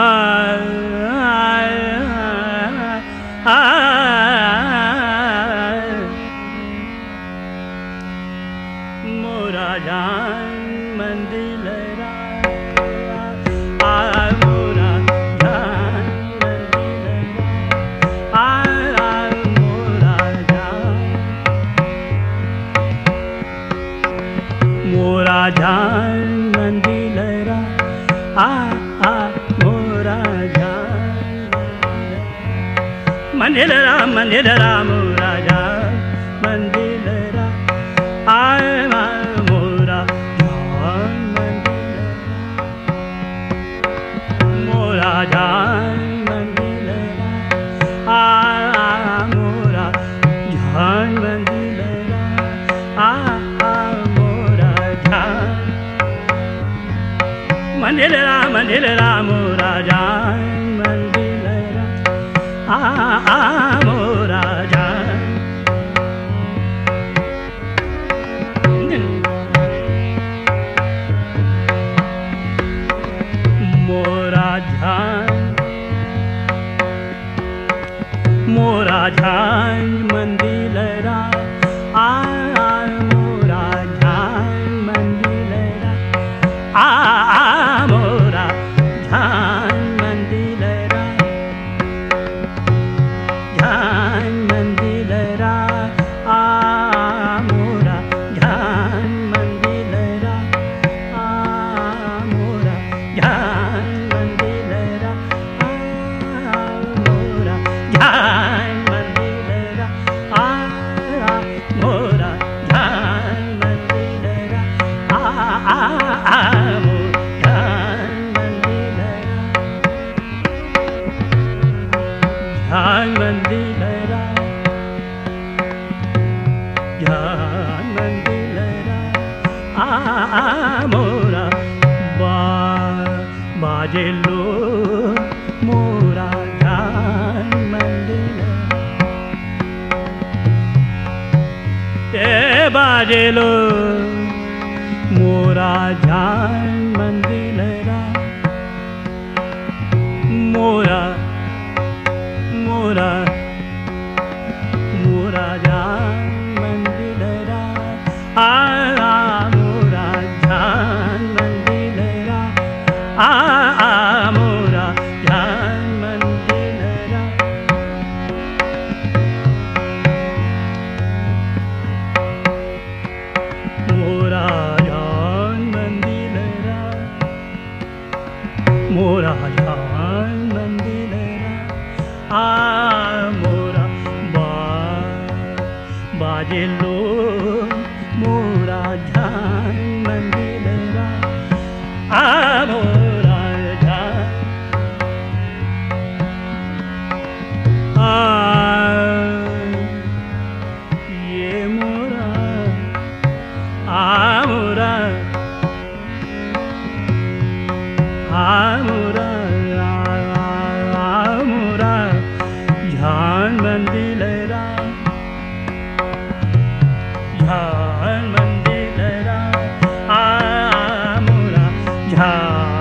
Ah मंदिर राम राजा, मंदिर आय मोरा जान मंदिर मोरा, जान मंदिर आ मोरा जान मंदिर आ मोरा जान। मंदिर राम मंदिर राम मोरा, जान मंदिर आ न् মোরা जन् মোরা বা বাজেলো মোরা গান মন্দিরা এ বাজেলো মোরা ঝান बाजलो मोरा ध्यान जा आ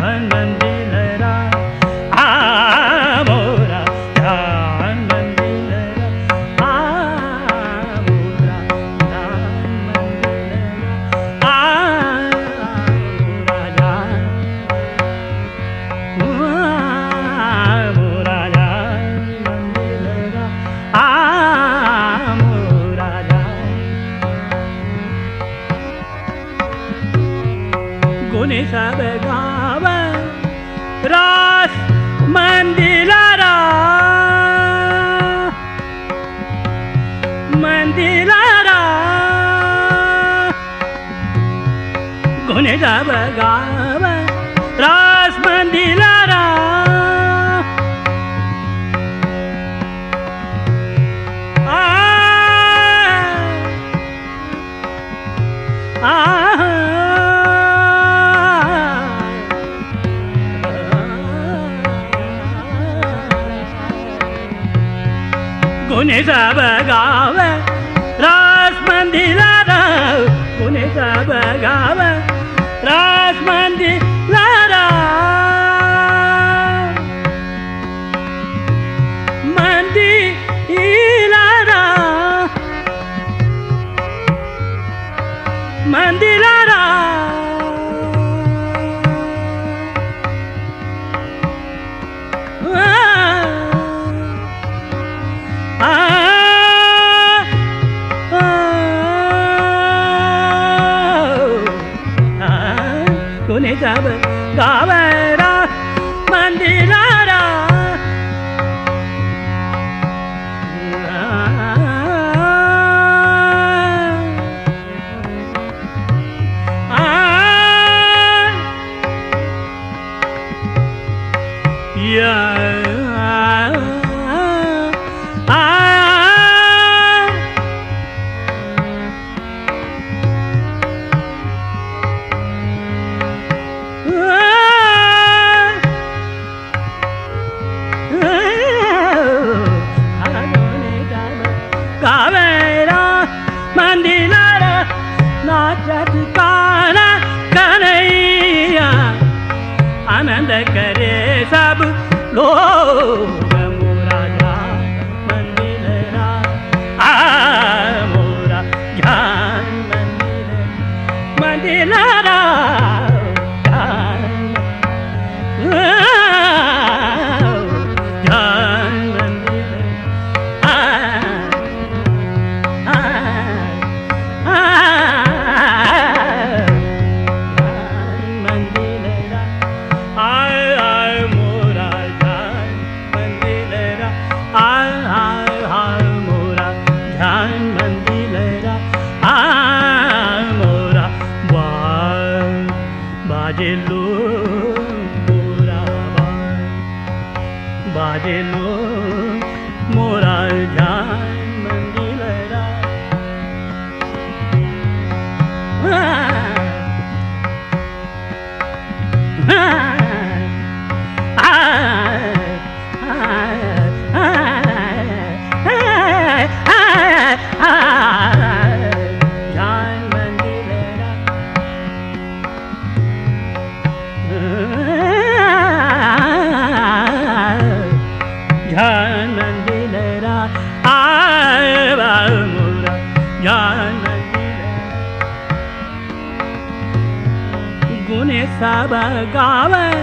慢慢的。मंदिर घुने जाब गाव रास मंदिर गुने सब गाव करे सब लोग। गावे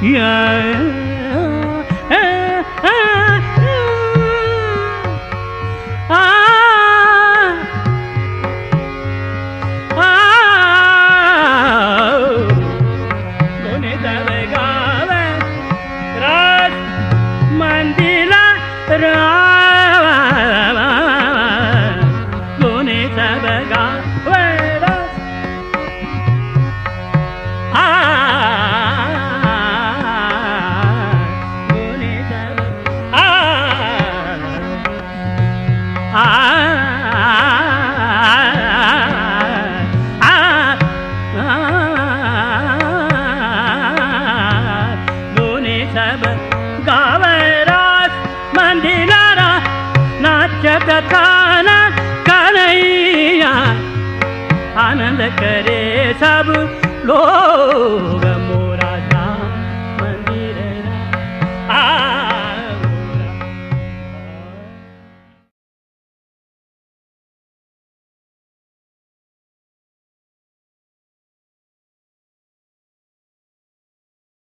yeah. ra சபு லோகமோ